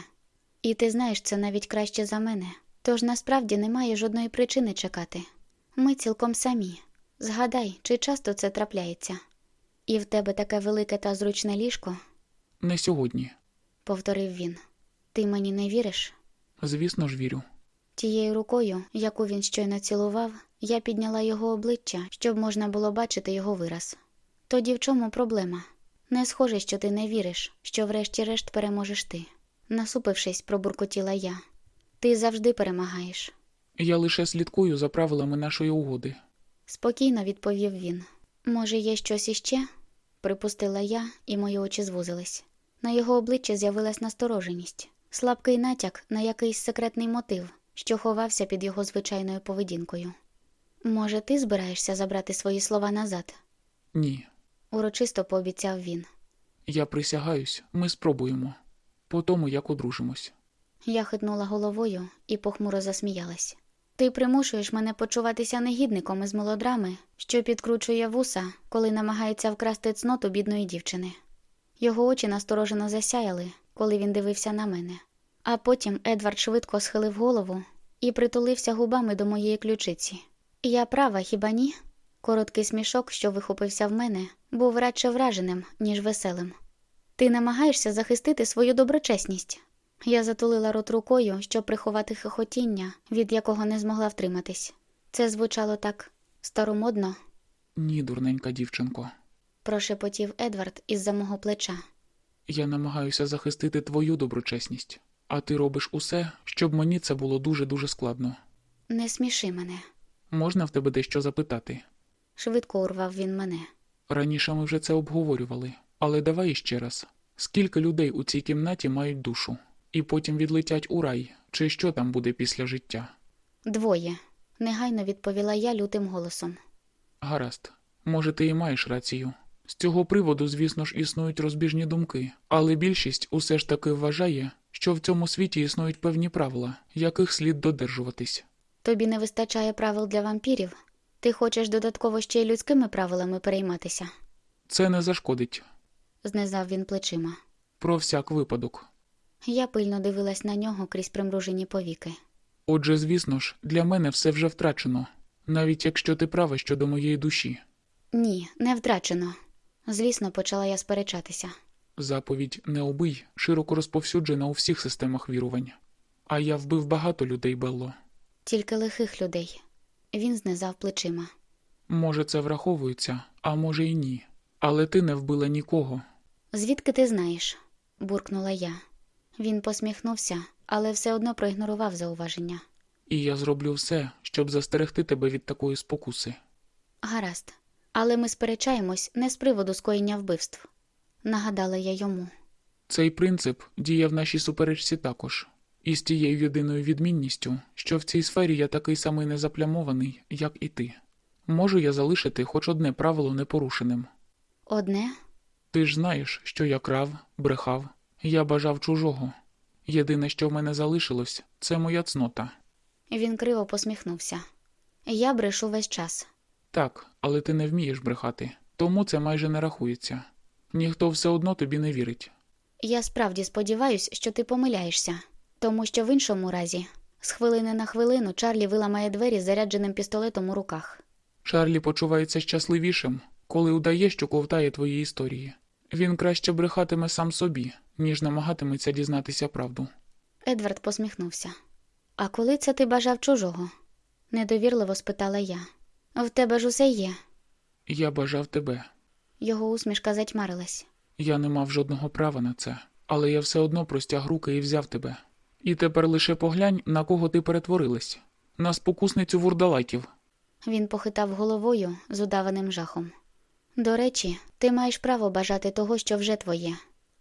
[SPEAKER 1] І ти знаєш це навіть краще за мене. Тож насправді немає жодної причини чекати. Ми цілком самі. Згадай, чи часто це трапляється. І в тебе таке велике та зручне ліжко,
[SPEAKER 2] Не сьогодні.
[SPEAKER 1] повторив він. Ти мені не віриш?
[SPEAKER 2] Звісно ж вірю.
[SPEAKER 1] Тією рукою, яку він щойно цілував, я підняла його обличчя, щоб можна було бачити його вираз. Тоді в чому проблема? Не схоже, що ти не віриш, що врешті-решт переможеш ти. Насупившись, пробуркотіла я. Ти завжди перемагаєш.
[SPEAKER 2] Я лише слідкую за правилами нашої угоди.
[SPEAKER 1] Спокійно відповів він. Може, є щось іще? припустила я, і мої очі звузились. На його обличчі з'явилась настороженість, слабкий натяк на якийсь секретний мотив, що ховався під його звичайною поведінкою. Може, ти збираєшся забрати свої слова назад?
[SPEAKER 2] Ні.
[SPEAKER 1] Урочисто пообіцяв він.
[SPEAKER 2] Я присягаюсь, ми спробуємо. По тому, як одружимось.
[SPEAKER 1] Я хитнула головою і похмуро засміялась. Ти примушуєш мене почуватися негідником із мелодрами, що підкручує вуса, коли намагається вкрасти цноту бідної дівчини. Його очі насторожено засяяли, коли він дивився на мене. А потім Едвард швидко схилив голову і притулився губами до моєї ключиці. Я права, хіба ні? Короткий смішок, що вихопився в мене, був радше враженим, ніж веселим. Ти намагаєшся захистити свою доброчесність. Я затулила рот рукою, щоб приховати хихотіння, від якого не змогла втриматись. Це звучало так старомодно,
[SPEAKER 2] Ні, дурненька дівчинко.
[SPEAKER 1] прошепотів Едвард із-за мого плеча.
[SPEAKER 2] Я намагаюся захистити твою доброчесність, а ти робиш усе, щоб мені це було дуже-дуже складно.
[SPEAKER 1] Не сміши мене.
[SPEAKER 2] Можна в тебе дещо запитати?
[SPEAKER 1] Швидко урвав він мене.
[SPEAKER 2] Раніше ми вже це обговорювали, але давай іще раз. Скільки людей у цій кімнаті мають душу, і потім відлетять у рай, чи що там буде після життя?
[SPEAKER 1] Двоє, негайно відповіла я лютим голосом.
[SPEAKER 2] Гаразд, може, ти і маєш рацію. З цього приводу, звісно ж, існують розбіжні думки, але більшість усе ж таки вважає, що в цьому світі існують певні правила, яких слід додержуватись.
[SPEAKER 1] Тобі не вистачає правил для вампірів. Ти хочеш додатково ще й людськими правилами перейматися,
[SPEAKER 2] Це не зашкодить.
[SPEAKER 1] знизав він плечима.
[SPEAKER 2] Про всяк випадок.
[SPEAKER 1] Я пильно дивилась на нього крізь примружені повіки.
[SPEAKER 2] Отже, звісно ж, для мене все вже втрачено, навіть якщо ти права щодо моєї душі.
[SPEAKER 1] Ні, не втрачено. Злісно почала я сперечатися.
[SPEAKER 2] Заповідь не убий широко розповсюджена у всіх системах вірувань. А я вбив багато людей, Белло.
[SPEAKER 1] Тільки лихих людей. Він знизав плечима.
[SPEAKER 2] Може, це враховується, а може і ні. Але ти не вбила нікого.
[SPEAKER 1] Звідки ти знаєш? буркнула я. Він посміхнувся, але все одно проігнорував зауваження.
[SPEAKER 2] І я зроблю все, щоб застерегти тебе від такої спокуси.
[SPEAKER 1] Гаразд, але ми сперечаємось не з приводу скоєння вбивств, нагадала я йому.
[SPEAKER 2] Цей принцип діє в нашій суперечці також, і з тією єдиною відмінністю, що в цій сфері я такий самий незаплямований, як і ти. Можу я залишити хоч одне правило непорушеним.
[SPEAKER 1] Одне,
[SPEAKER 2] Ти ж знаєш, що я крав, брехав, я бажав чужого. Єдине, що в мене залишилось, це моя цнота.
[SPEAKER 1] він криво посміхнувся. Я брешу весь час.
[SPEAKER 2] Так, але ти не вмієш брехати, тому це майже не рахується. Ніхто все одно тобі не вірить.
[SPEAKER 1] Я справді сподіваюсь, що ти помиляєшся, тому що в іншому разі, з хвилини на хвилину, Чарлі виламає двері з зарядженим пістолетом у руках.
[SPEAKER 2] Чарлі почувається щасливішим, коли удає, що ковтає твої історії. Він краще брехатиме сам собі, ніж намагатиметься дізнатися правду.
[SPEAKER 1] Едвард посміхнувся. А коли це ти бажав чужого? недовірливо спитала я. В тебе ж усе є.
[SPEAKER 2] Я бажав тебе.
[SPEAKER 1] Його усмішка затьмарилась.
[SPEAKER 2] Я не мав жодного права на це, але я все одно простяг руки і взяв тебе. І тепер лише поглянь, на кого ти перетворилась. На спокусницю вурдалаків.
[SPEAKER 1] Він похитав головою з удаваним жахом. До речі, ти маєш право бажати того, що вже твоє,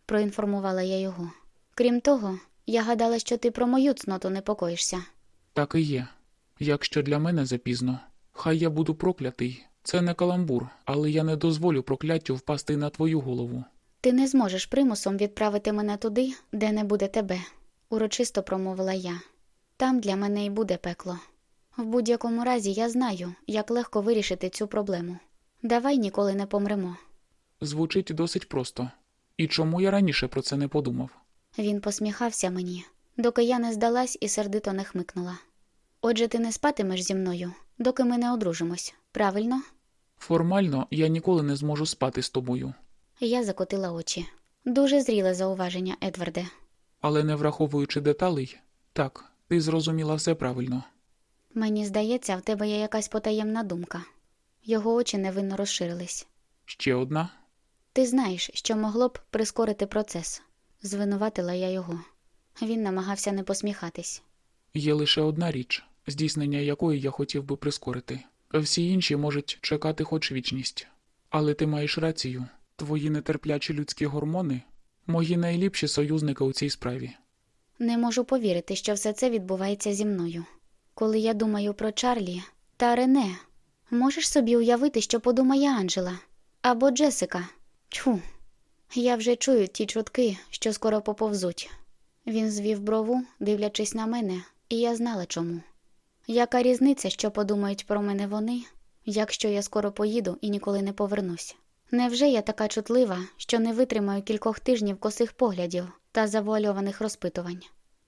[SPEAKER 1] проінформувала я його. Крім того, я гадала, що ти про мою цноту непокоїшся.
[SPEAKER 2] Так і є. Якщо для мене запізно, хай я буду проклятий. Це не каламбур, але я не дозволю прокляттю впасти на твою голову.
[SPEAKER 1] Ти не зможеш примусом відправити мене туди, де не буде тебе, урочисто промовила я. Там для мене і буде пекло. В будь-якому разі я знаю, як легко вирішити цю проблему. Давай ніколи не помремо.
[SPEAKER 2] Звучить досить просто. І чому я раніше про це не подумав?
[SPEAKER 1] Він посміхався мені, доки я не здалась і сердито не хмикнула. Отже, ти не спатимеш зі мною, доки ми не одружимось, правильно?
[SPEAKER 2] Формально я ніколи не зможу спати з тобою,
[SPEAKER 1] Я закотила очі. Дуже зріле зауваження, Едварде.
[SPEAKER 2] Але не враховуючи деталей, так, ти зрозуміла все правильно.
[SPEAKER 1] Мені здається, в тебе є якась потаємна думка. Його очі невинно розширились.
[SPEAKER 2] Ще одна?
[SPEAKER 1] Ти знаєш, що могло б прискорити процес, звинуватила я його. Він намагався не посміхатись.
[SPEAKER 2] Є лише одна річ, здійснення якої я хотів би прискорити. Всі інші можуть чекати хоч вічність. Але ти маєш рацію. Твої нетерплячі людські гормони мої найліпші союзники у цій справі.
[SPEAKER 1] Не можу повірити, що все це відбувається зі мною. Коли я думаю про Чарлі та Рене, можеш собі уявити, що подумає Анджела або Джесика. Тьфу, я вже чую ті чутки, що скоро поповзуть. Він звів брову, дивлячись на мене, і я знала чому. Яка різниця, що подумають про мене вони, якщо я скоро поїду і ніколи не повернусь? Невже я така чутлива, що не витримаю кількох тижнів косих поглядів та завуальованих розпитувань?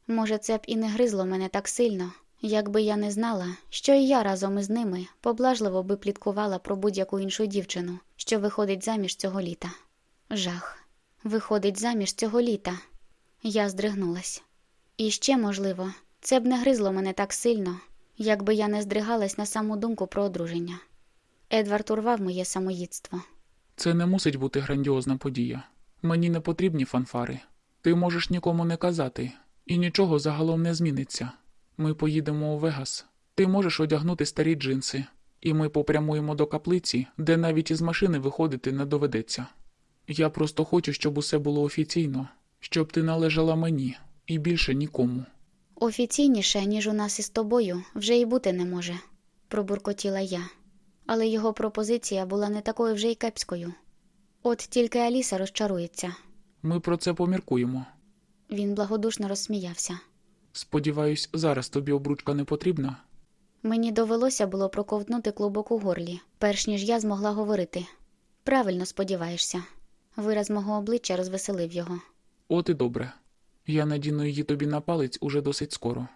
[SPEAKER 1] Може, це б і не гризло мене так сильно, якби я не знала, що і я разом із ними поблажливо би пліткувала про будь-яку іншу дівчину, що виходить заміж цього літа. Жах. Виходить заміж цього літа. Я здригнулась. І ще, можливо, це б не гризло мене так сильно, якби я не здригалась на саму думку про одруження. Едвард урвав моє самоїдство.
[SPEAKER 2] Це не мусить бути грандіозна подія. Мені не потрібні фанфари. Ти можеш нікому не казати, і нічого загалом не зміниться. Ми поїдемо у Вегас. Ти можеш одягнути старі джинси, і ми попрямуємо до каплиці, де навіть із машини виходити не доведеться. Я просто хочу, щоб усе було офіційно, щоб ти належала мені і більше нікому.
[SPEAKER 1] Офіційніше, ніж у нас із тобою, вже й бути не може, пробуркотіла я. Але його пропозиція була не такою вже й кепською. От тільки Аліса розчарується.
[SPEAKER 2] Ми про це поміркуємо.
[SPEAKER 1] Він благодушно розсміявся.
[SPEAKER 2] Сподіваюсь, зараз тобі обручка не потрібна.
[SPEAKER 1] Мені довелося було проковтнути клубок у горлі, перш ніж я змогла говорити. Правильно сподіваєшся. Вираз мого обличчя розвеселив його.
[SPEAKER 2] От і добре. Я надіну її тобі на палець уже досить скоро.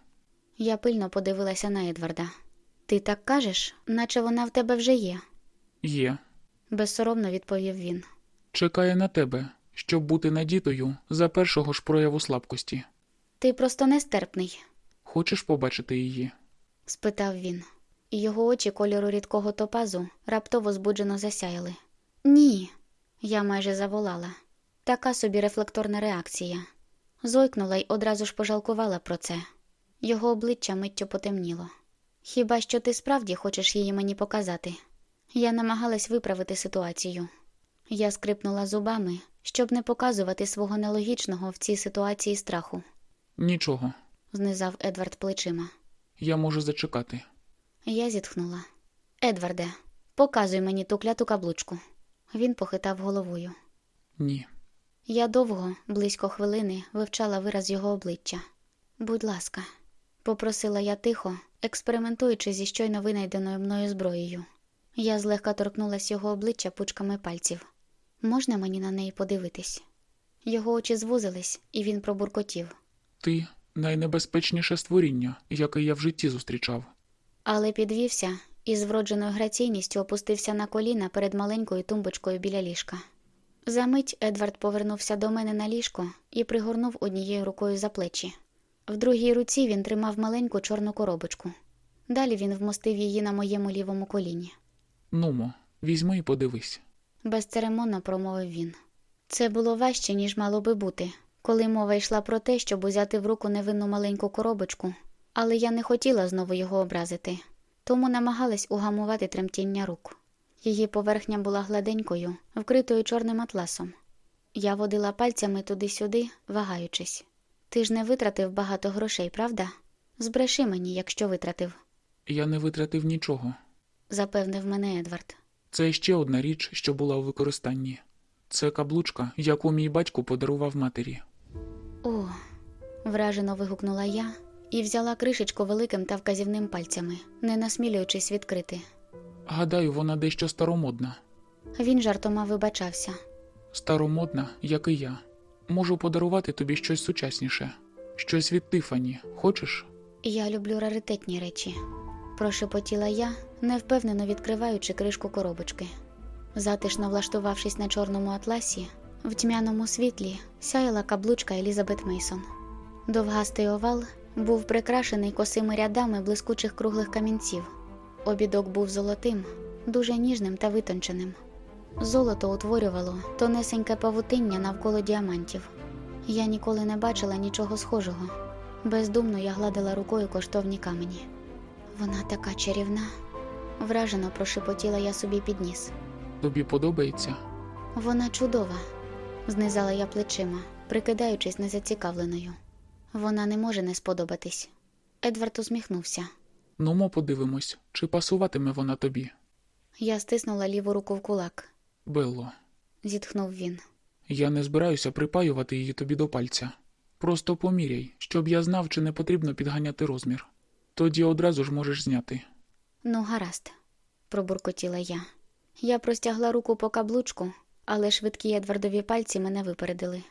[SPEAKER 1] Я пильно подивилася на Едварда. Ти так кажеш, наче вона в тебе вже є,
[SPEAKER 2] Є.
[SPEAKER 1] безсоромно відповів він.
[SPEAKER 2] Чекає на тебе, щоб бути надітою за першого ж прояву слабкості.
[SPEAKER 1] Ти просто нестерпний,
[SPEAKER 2] Хочеш побачити її?
[SPEAKER 1] спитав він, його очі кольору рідкого топазу раптово збуджено засяяли. Ні, я майже заволала. Така собі рефлекторна реакція. Зойкнула й одразу ж пожалкувала про це. Його обличчя миттю потемніло. Хіба що ти справді хочеш її мені показати? Я намагалась виправити ситуацію. Я скрипнула зубами, щоб не показувати свого нелогічного в цій ситуації страху,
[SPEAKER 2] Нічого.
[SPEAKER 1] знизав Едвард плечима.
[SPEAKER 2] Я можу зачекати.
[SPEAKER 1] Я зітхнула. Едварде, показуй мені ту кляту каблучку. Він похитав головою.
[SPEAKER 2] Ні.
[SPEAKER 1] Я довго, близько хвилини, вивчала вираз його обличчя. Будь ласка, попросила я тихо, експериментуючи зі щойно винайденою мною зброєю. Я злегка торкнулась його обличчя пучками пальців. Можна мені на неї подивитись? Його очі звузились, і він пробуркотів.
[SPEAKER 2] Ти найнебезпечніше створіння, яке я в житті зустрічав.
[SPEAKER 1] Але підвівся і з вродженою граційністю опустився на коліна перед маленькою тумбочкою біля ліжка. Замить Едвард повернувся до мене на ліжко і пригорнув однією рукою за плечі. В другій руці він тримав маленьку чорну коробочку. Далі він вмостив її на моєму лівому коліні.
[SPEAKER 2] Нумо, візьми і подивись.
[SPEAKER 1] Безцеремонно промовив він. Це було важче, ніж мало би бути, коли мова йшла про те, щоб узяти в руку невинну маленьку коробочку, але я не хотіла знову його образити, тому намагалась угамувати тремтіння рук. Її поверхня була гладенькою, вкритою чорним атласом. Я водила пальцями туди-сюди, вагаючись. Ти ж не витратив багато грошей, правда? Збреши мені, якщо витратив,
[SPEAKER 2] Я не витратив нічого.
[SPEAKER 1] запевнив мене Едвард.
[SPEAKER 2] Це ще одна річ, що була у використанні. Це каблучка, яку мій батько подарував матері.
[SPEAKER 1] О, вражено вигукнула я і взяла кришечку великим та вказівним пальцями, не насмілюючись відкрити.
[SPEAKER 2] Гадаю, вона дещо старомодна.
[SPEAKER 1] Він жартома вибачався.
[SPEAKER 2] Старомодна, як і я. Можу подарувати тобі щось сучасніше. Щось від Тифані. Хочеш?
[SPEAKER 1] Я люблю раритетні речі, прошепотіла я, невпевнено відкриваючи кришку коробочки. Затишно влаштувавшись на чорному атласі, в тьмяному світлі сяяла каблучка Елізабет Мейсон. Довгастий овал був прикрашений косими рядами блискучих круглих камінців. Обідок був золотим, дуже ніжним та витонченим. Золото утворювало тонесеньке павутиння навколо діамантів. Я ніколи не бачила нічого схожого. Бездумно я гладила рукою коштовні камені. Вона така чарівна, вражено прошепотіла я собі під ніс.
[SPEAKER 2] Тобі подобається?
[SPEAKER 1] Вона чудова, знизала я плечима, прикидаючись незацікавленою. Вона не може не сподобатись. Едвард усміхнувся.
[SPEAKER 2] Нумо подивимось, чи пасуватиме вона тобі.
[SPEAKER 1] Я стиснула ліву руку в кулак,
[SPEAKER 2] Белло,
[SPEAKER 1] зітхнув він.
[SPEAKER 2] я не збираюся припаювати її тобі до пальця. Просто поміряй, щоб я знав, чи не потрібно підганяти розмір. Тоді одразу ж можеш зняти.
[SPEAKER 1] Ну, гаразд, пробуркотіла я. Я простягла руку по каблучку, але швидкі Едвардові пальці мене випередили.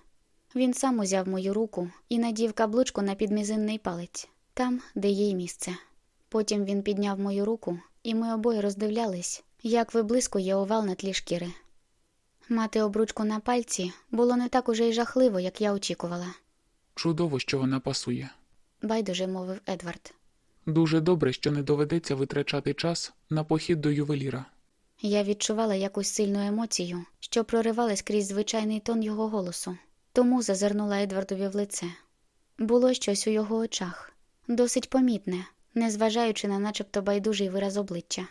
[SPEAKER 1] Він сам узяв мою руку і надів каблучку на підмізинний палець, там, де їй місце. Потім він підняв мою руку, і ми обоє роздивлялись, як виблискує овал на тлі шкіри. Мати обручку на пальці було не так уже й жахливо, як я очікувала,
[SPEAKER 2] Чудово, що вона пасує.
[SPEAKER 1] байдуже мовив Едвард.
[SPEAKER 2] Дуже добре, що не доведеться витрачати час на похід до ювеліра.
[SPEAKER 1] Я відчувала якусь сильну емоцію, що проривалась крізь звичайний тон його голосу, тому зазирнула Едвардові в лице. Було щось у його очах, досить помітне, незважаючи на начебто байдужий вираз обличчя.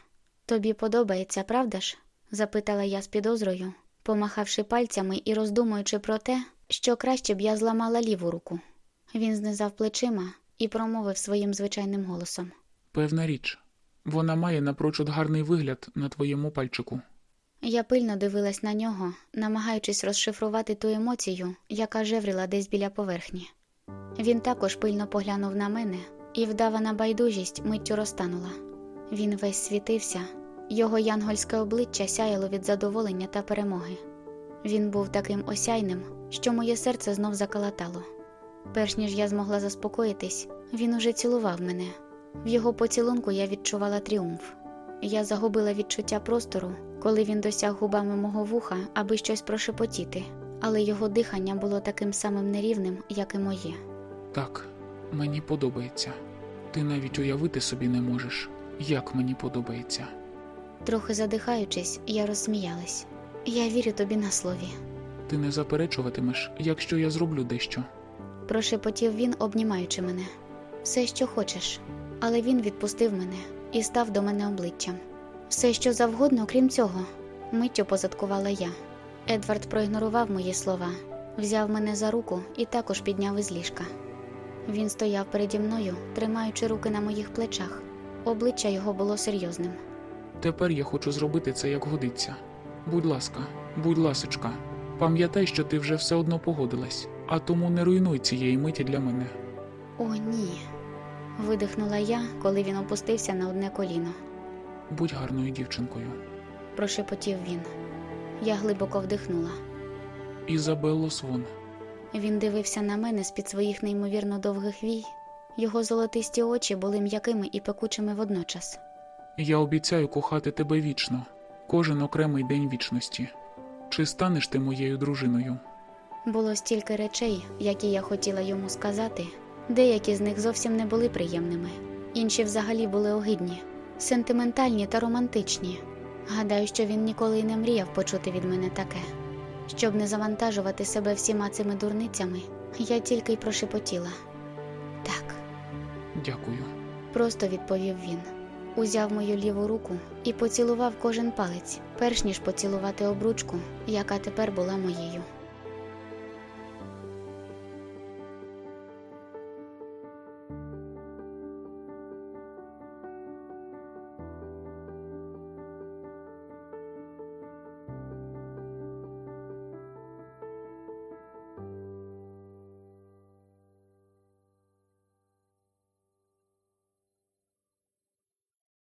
[SPEAKER 1] Тобі подобається, правда ж? запитала я з підозрою, помахавши пальцями і роздумуючи про те, що краще б я зламала ліву руку. Він знизав плечима і промовив своїм звичайним голосом.
[SPEAKER 2] Певна річ, Вона має напрочуд гарний вигляд на твоєму пальчику.
[SPEAKER 1] Я пильно дивилась на нього, намагаючись розшифрувати ту емоцію, яка жевріла десь біля поверхні. Він також пильно поглянув на мене, і вдавана байдужість миттю розтанула. Він весь світився, його янгольське обличчя сяяло від задоволення та перемоги. Він був таким осяйним, що моє серце знов закалатало. Перш ніж я змогла заспокоїтись, він уже цілував мене. В його поцілунку я відчувала тріумф. Я загубила відчуття простору, коли він досяг губами мого вуха, аби щось прошепотіти, але його дихання було таким самим нерівним, як і моє.
[SPEAKER 2] Так, мені подобається. Ти навіть уявити собі не можеш, як мені подобається.
[SPEAKER 1] Трохи задихаючись, я розсміялась. Я вірю тобі на слові.
[SPEAKER 2] Ти не заперечуватимеш, якщо я зроблю дещо.
[SPEAKER 1] Прошепотів він, обнімаючи мене. Все, що хочеш. Але він відпустив мене і став до мене обличчям. Все, що завгодно, крім цього, миттю позадкувала я. Едвард проігнорував мої слова, взяв мене за руку і також підняв із ліжка. Він стояв переді мною, тримаючи руки на моїх плечах. Обличчя його було серйозним.
[SPEAKER 2] Тепер я хочу зробити це як годиться. Будь ласка, будь ласочка, пам'ятай, що ти вже все одно погодилась, а тому не руйнуй цієї миті для мене.
[SPEAKER 1] О, ні. видихнула я, коли він опустився на одне коліно.
[SPEAKER 2] Будь гарною дівчинкою.
[SPEAKER 1] Прошепотів він. Я глибоко вдихнула.
[SPEAKER 2] Ізабелло Свон.
[SPEAKER 1] Він дивився на мене з-під своїх неймовірно довгих вій. Його золотисті очі були м'якими і пекучими водночас.
[SPEAKER 2] Я обіцяю кохати тебе вічно, кожен окремий день вічності. Чи станеш ти моєю дружиною?
[SPEAKER 1] Було стільки речей, які я хотіла йому сказати. Деякі з них зовсім не були приємними, інші взагалі були огидні, сентиментальні та романтичні. Гадаю, що він ніколи й не мріяв почути від мене таке. Щоб не завантажувати себе всіма цими дурницями, я тільки й прошепотіла. Так,
[SPEAKER 2] Дякую.
[SPEAKER 1] просто відповів він. Узяв мою ліву руку і поцілував кожен палець, перш ніж поцілувати обручку, яка тепер була моєю.